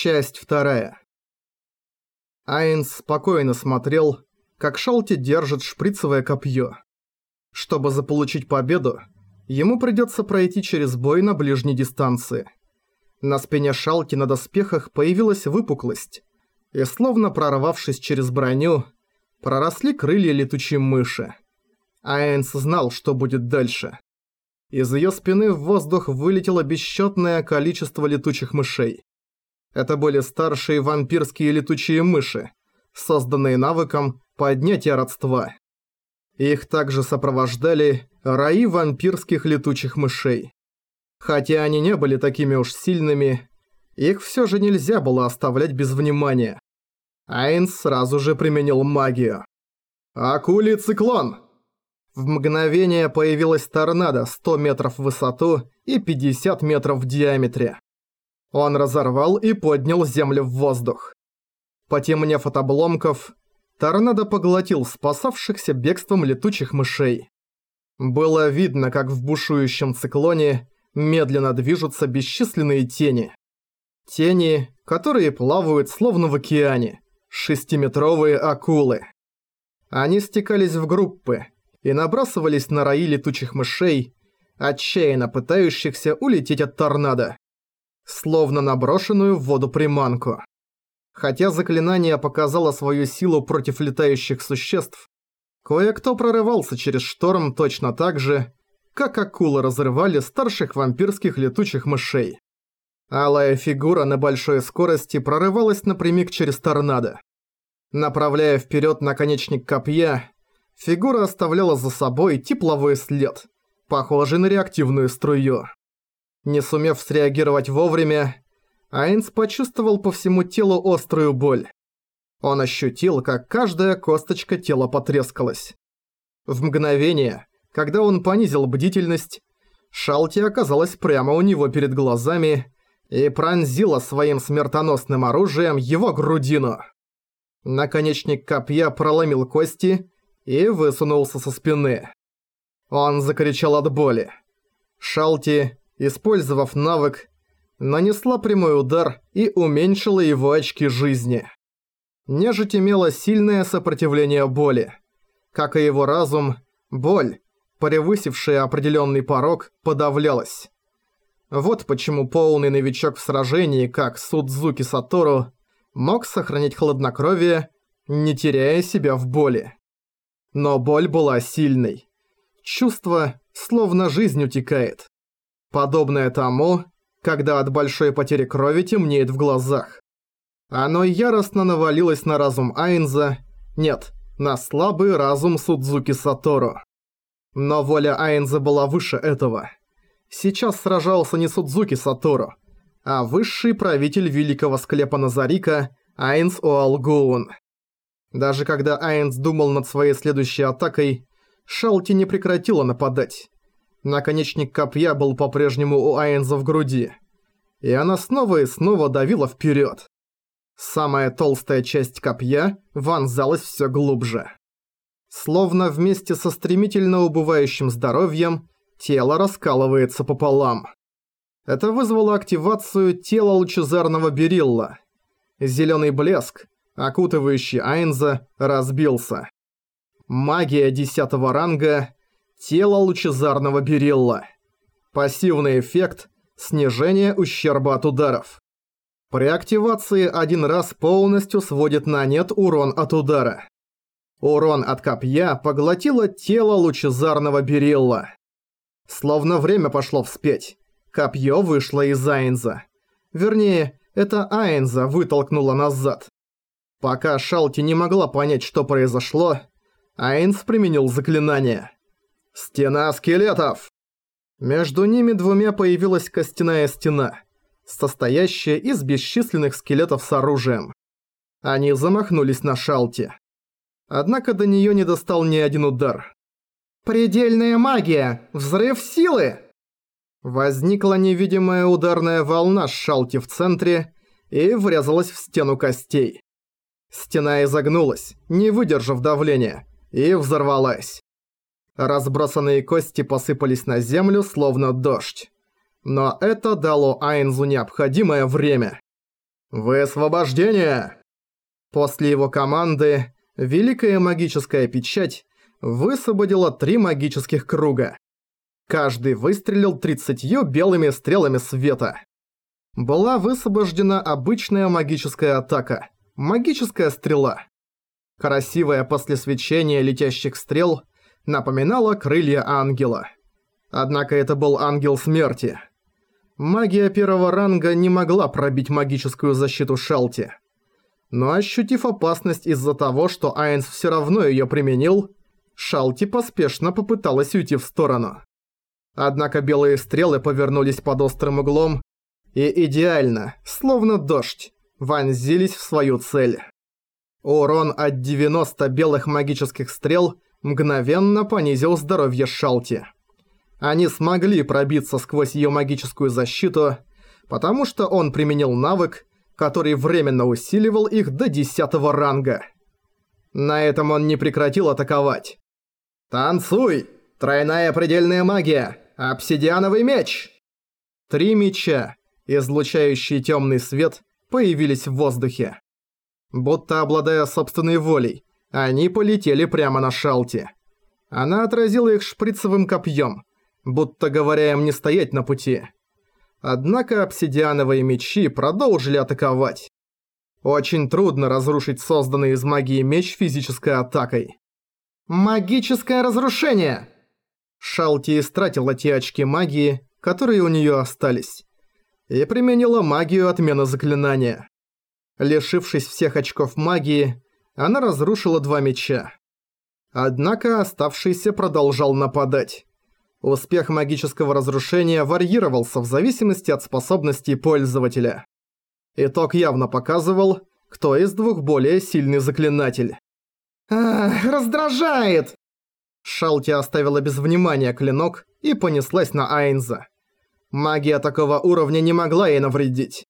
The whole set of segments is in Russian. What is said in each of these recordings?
Часть вторая. Айнс спокойно смотрел, как Шалти держит шприцевое копье. Чтобы заполучить победу, ему придется пройти через бой на ближней дистанции. На спине Шалти на доспехах появилась выпуклость, и словно прорвавшись через броню, проросли крылья летучей мыши. Айнс знал, что будет дальше. Из ее спины в воздух вылетело бесчетное количество летучих мышей. Это были старшие вампирские летучие мыши, созданные навыком поднятия родства. Их также сопровождали раи вампирских летучих мышей. Хотя они не были такими уж сильными, их все же нельзя было оставлять без внимания. Айнс сразу же применил магию. «Акулий циклон!» В мгновение появилась торнадо 100 метров в высоту и 50 метров в диаметре. Он разорвал и поднял землю в воздух. Потемнев от обломков, торнадо поглотил спасавшихся бегством летучих мышей. Было видно, как в бушующем циклоне медленно движутся бесчисленные тени. Тени, которые плавают словно в океане, шестиметровые акулы. Они стекались в группы, и набрасывались на раи летучих мышей, отчаянно пытающихся улететь от торнадо. Словно наброшенную в воду приманку. Хотя заклинание показало свою силу против летающих существ, кое-кто прорывался через шторм точно так же, как акулы разрывали старших вампирских летучих мышей. Алая фигура на большой скорости прорывалась напрямик через торнадо. Направляя вперед наконечник копья, Фигура оставляла за собой тепловой след, похожий на реактивную струю. Не сумев среагировать вовремя, Айнс почувствовал по всему телу острую боль. Он ощутил, как каждая косточка тела потрескалась. В мгновение, когда он понизил бдительность, Шалти оказалась прямо у него перед глазами и пронзила своим смертоносным оружием его грудину. Наконечник копья проломил кости и высунулся со спины. Он закричал от боли. Шалти, использовав навык, нанесла прямой удар и уменьшила его очки жизни. Нежить имела сильное сопротивление боли. Как и его разум, боль, превысившая определенный порог, подавлялась. Вот почему полный новичок в сражении, как Судзуки Сатору, мог сохранить хладнокровие, не теряя себя в боли. Но боль была сильной. Чувство, словно жизнь утекает. Подобное тому, когда от большой потери крови темнеет в глазах. Оно яростно навалилось на разум Айнза, нет, на слабый разум Судзуки Сатору. Но воля Айнза была выше этого. Сейчас сражался не Судзуки Сатору, а высший правитель великого склепа Назарика Айнс Оалгуун. Даже когда Айнс думал над своей следующей атакой, Шалти не прекратила нападать. Наконечник копья был по-прежнему у Айнза в груди. И она снова и снова давила вперед. Самая толстая часть копья вонзалась все глубже. Словно вместе со стремительно убывающим здоровьем, тело раскалывается пополам. Это вызвало активацию тела лучезарного берилла. Зеленый блеск, окутывающий Айнза, разбился. Магия десятого ранга, тело лучезарного берилла. Пассивный эффект – снижение ущерба от ударов. При активации один раз полностью сводит на нет урон от удара. Урон от копья поглотило тело лучезарного берилла. Словно время пошло вспять. Копье вышло из Айнза. Вернее, это Айнза вытолкнуло назад. Пока Шалти не могла понять, что произошло, Айнс применил заклинание. «Стена скелетов!» Между ними двумя появилась костяная стена, состоящая из бесчисленных скелетов с оружием. Они замахнулись на Шалти. Однако до неё не достал ни один удар. «Предельная магия! Взрыв силы!» Возникла невидимая ударная волна с Шалти в центре и врезалась в стену костей. Стена изогнулась, не выдержав давления, и взорвалась. Разбросанные кости посыпались на землю, словно дождь. Но это дало Айнзу необходимое время. «Высвобождение!» После его команды Великая магическая печать высвободила три магических круга. Каждый выстрелил тридцатью белыми стрелами света. Была высвобождена обычная магическая атака – магическая стрела. Красивое после свечения летящих стрел напоминало крылья ангела. Однако это был ангел смерти. Магия первого ранга не могла пробить магическую защиту Шалти. Но ощутив опасность из-за того, что Айнс все равно ее применил, Шалти поспешно попыталась уйти в сторону. Однако белые стрелы повернулись под острым углом и идеально, словно дождь, вонзились в свою цель. Урон от 90 белых магических стрел мгновенно понизил здоровье Шалти. Они смогли пробиться сквозь ее магическую защиту, потому что он применил навык, который временно усиливал их до 10 ранга. На этом он не прекратил атаковать. «Танцуй! Тройная предельная магия! Обсидиановый меч!» Три меча, излучающие темный свет, появились в воздухе. Будто обладая собственной волей, они полетели прямо на Шалти. Она отразила их шприцевым копьем, будто говоря им не стоять на пути. Однако обсидиановые мечи продолжили атаковать. Очень трудно разрушить созданный из магии меч физической атакой. «Магическое разрушение!» Шалти истратила те очки магии, которые у нее остались, и применила магию отмены заклинания. Лишившись всех очков магии, она разрушила два меча. Однако оставшийся продолжал нападать. Успех магического разрушения варьировался в зависимости от способностей пользователя. Итог явно показывал, кто из двух более сильный заклинатель. «Ах, раздражает!» Шалти оставила без внимания клинок и понеслась на Айнза. Магия такого уровня не могла ей навредить.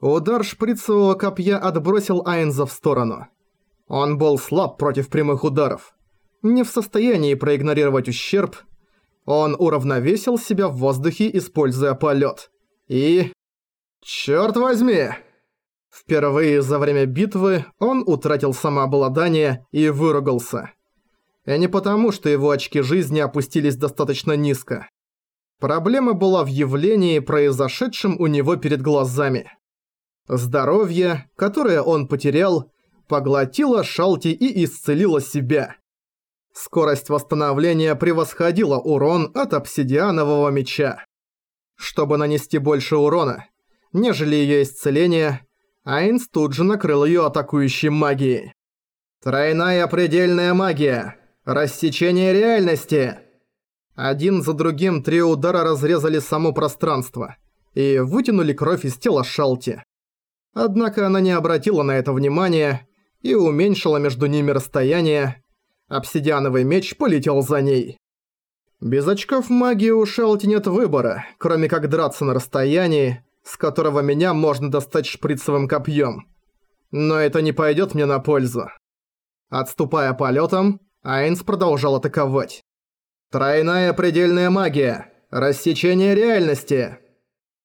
Удар шприцевого копья отбросил Айнза в сторону. Он был слаб против прямых ударов. Не в состоянии проигнорировать ущерб, он уравновесил себя в воздухе, используя полет. И... Чёрт возьми! Впервые за время битвы он утратил самообладание и выругался. И не потому, что его очки жизни опустились достаточно низко. Проблема была в явлении, произошедшем у него перед глазами. Здоровье, которое он потерял, поглотило Шалти и исцелило себя. Скорость восстановления превосходила урон от обсидианового меча. Чтобы нанести больше урона, нежели её исцеление, Айнс тут же накрыл её атакующей магией. Тройная предельная магия. Рассечение реальности. Один за другим три удара разрезали само пространство и вытянули кровь из тела Шалти. Однако она не обратила на это внимания и уменьшила между ними расстояние, Обсидиановый меч полетел за ней. Без очков магии у Шелти нет выбора, кроме как драться на расстоянии, с которого меня можно достать шприцевым копьем. Но это не пойдет мне на пользу. Отступая полетом, Айнс продолжал атаковать. Тройная предельная магия. Рассечение реальности.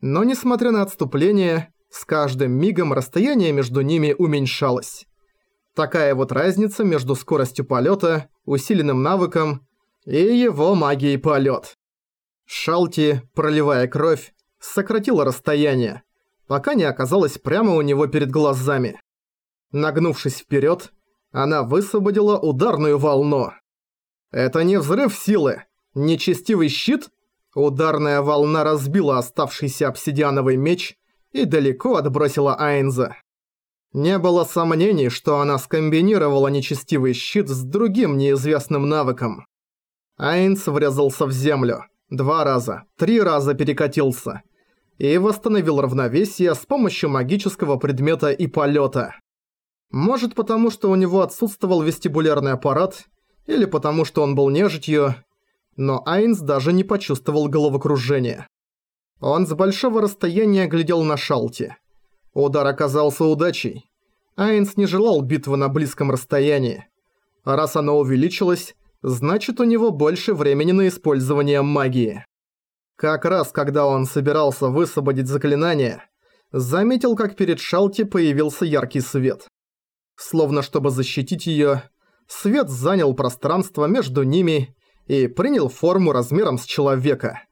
Но несмотря на отступление, с каждым мигом расстояние между ними уменьшалось. Такая вот разница между скоростью полета, усиленным навыком и его магией полет. Шалти, проливая кровь, сократила расстояние, пока не оказалась прямо у него перед глазами. Нагнувшись вперед, она высвободила ударную волну. Это не взрыв силы, нечестивый щит. Ударная волна разбила оставшийся обсидиановый меч и далеко отбросила Айнза. Не было сомнений, что она скомбинировала нечестивый щит с другим неизвестным навыком. Айнс врезался в землю. Два раза, три раза перекатился. И восстановил равновесие с помощью магического предмета и полета. Может потому, что у него отсутствовал вестибулярный аппарат, или потому, что он был нежитью, но Айнс даже не почувствовал головокружения. Он с большого расстояния глядел на Шалти. Удар оказался удачей. Айнс не желал битвы на близком расстоянии. раз она увеличилась, значит у него больше времени на использование магии. Как раз когда он собирался высвободить заклинание, заметил, как перед Шалти появился яркий свет. Словно чтобы защитить её, свет занял пространство между ними и принял форму размером с человека.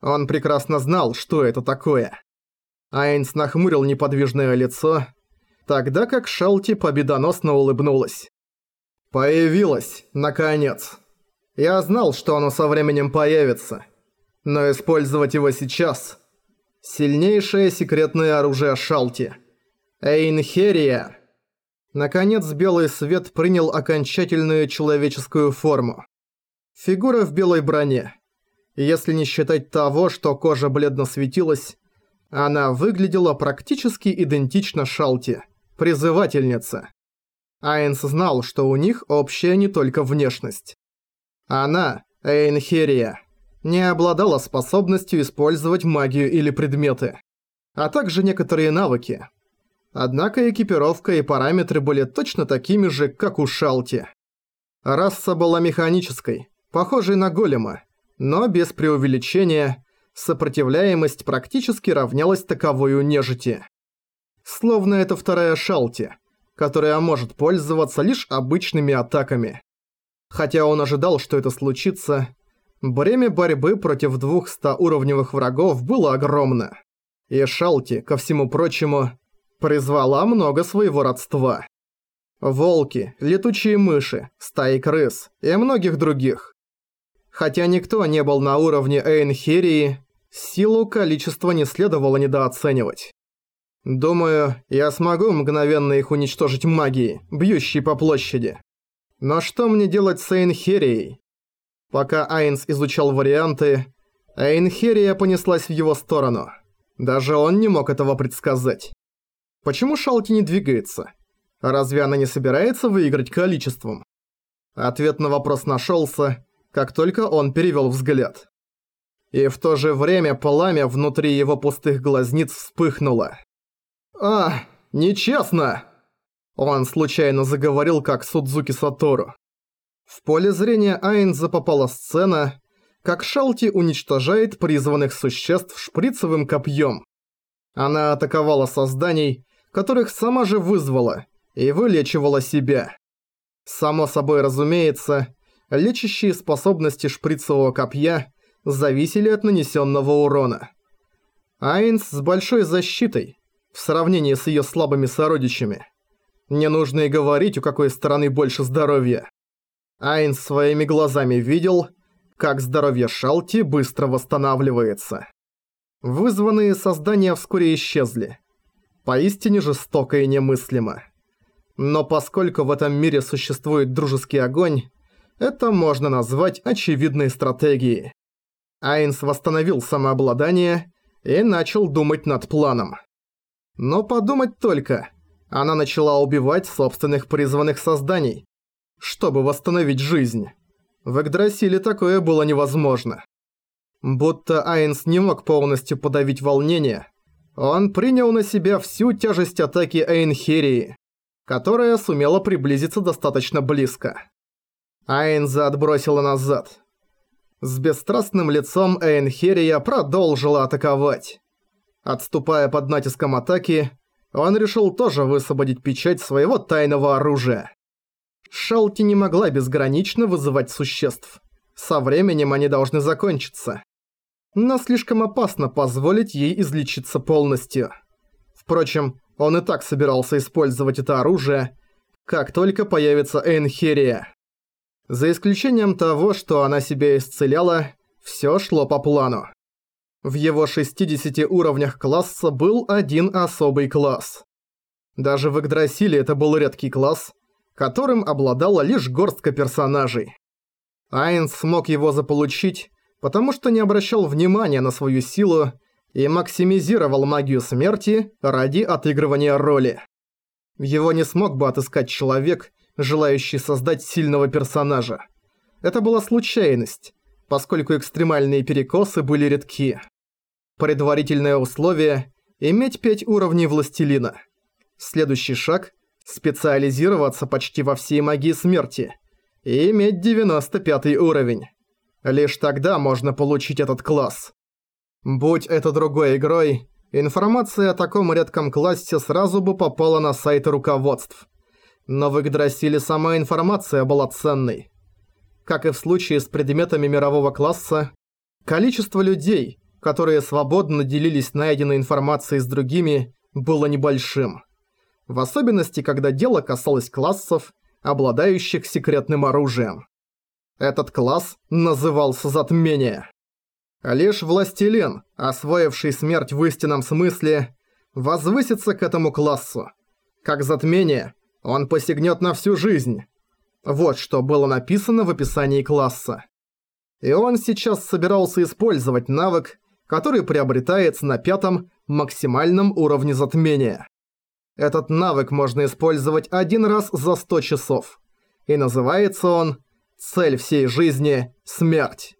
Он прекрасно знал, что это такое. Айнс нахмурил неподвижное лицо, тогда как Шалти победоносно улыбнулась. «Появилось, наконец. Я знал, что оно со временем появится, но использовать его сейчас – сильнейшее секретное оружие Шалти. Эйнхерия». Наконец белый свет принял окончательную человеческую форму. Фигура в белой броне. Если не считать того, что кожа бледно светилась, она выглядела практически идентично Шалти, призывательнице. Айнс знал, что у них общая не только внешность. Она, Эйнхерия, не обладала способностью использовать магию или предметы, а также некоторые навыки. Однако экипировка и параметры были точно такими же, как у Шалти. Раса была механической, похожей на голема, но без преувеличения, сопротивляемость практически равнялась таковой у нежити. Словно это вторая Шалти, которая может пользоваться лишь обычными атаками. Хотя он ожидал, что это случится, бремя борьбы против двух уровневых врагов было огромно. И Шалти, ко всему прочему, призвала много своего родства. Волки, летучие мыши, стаи крыс и многих других. Хотя никто не был на уровне Эйнхерии, силу количества не следовало недооценивать. Думаю, я смогу мгновенно их уничтожить магией, бьющей по площади. Но что мне делать с Эйнхерией? Пока Айнс изучал варианты, Эйнхерия понеслась в его сторону. Даже он не мог этого предсказать. Почему Шалти не двигается? Разве она не собирается выиграть количеством? Ответ на вопрос нашелся, как только он перевёл взгляд. И в то же время пламя внутри его пустых глазниц вспыхнуло. «А, нечестно!» Он случайно заговорил, как Судзуки Сатору. В поле зрения Айнза попала сцена, как Шалти уничтожает призванных существ шприцевым копьем. Она атаковала созданий, которых сама же вызвала, и вылечивала себя. Само собой разумеется, лечащие способности шприцевого копья зависели от нанесенного урона. Айнс с большой защитой, в сравнении с ее слабыми сородичами. Не нужно и говорить, у какой стороны больше здоровья. Айнс своими глазами видел, как здоровье Шалти быстро восстанавливается. Вызванные создания вскоре исчезли. Поистине жестоко и немыслимо. Но поскольку в этом мире существует дружеский огонь, это можно назвать очевидной стратегией. Айнс восстановил самообладание и начал думать над планом. Но подумать только, она начала убивать собственных призванных созданий, чтобы восстановить жизнь. В Игдрасиле такое было невозможно. Будто Айнс не мог полностью подавить волнение, он принял на себя всю тяжесть атаки Эйнхерии, которая сумела приблизиться достаточно близко. Айнза отбросила назад. С бесстрастным лицом Эйнхерия продолжила атаковать. Отступая под натиском атаки, он решил тоже высвободить печать своего тайного оружия. Шалти не могла безгранично вызывать существ. Со временем они должны закончиться. Но слишком опасно позволить ей излечиться полностью. Впрочем, он и так собирался использовать это оружие, как только появится Эйнхерия. За исключением того, что она себя исцеляла, всё шло по плану. В его 60 уровнях класса был один особый класс. Даже в Игдрасиле это был редкий класс, которым обладала лишь горстка персонажей. Айнс смог его заполучить, потому что не обращал внимания на свою силу и максимизировал магию смерти ради отыгрывания роли. Его не смог бы отыскать человек, желающий создать сильного персонажа. Это была случайность, поскольку экстремальные перекосы были редки. Предварительное условие – иметь 5 уровней Властелина. Следующий шаг – специализироваться почти во всей магии смерти и иметь 95 уровень. Лишь тогда можно получить этот класс. Будь это другой игрой, информация о таком редком классе сразу бы попала на сайты руководств. Но в Игдрасиле сама информация была ценной. Как и в случае с предметами мирового класса, количество людей, которые свободно делились найденной информацией с другими, было небольшим. В особенности, когда дело касалось классов, обладающих секретным оружием. Этот класс назывался «Затмение». Лишь властелин, освоивший смерть в истинном смысле, возвысится к этому классу. Как затмение, он посягнет на всю жизнь. Вот что было написано в описании класса. И он сейчас собирался использовать навык, который приобретается на пятом максимальном уровне затмения. Этот навык можно использовать один раз за 100 часов. И называется он «Цель всей жизни – смерть».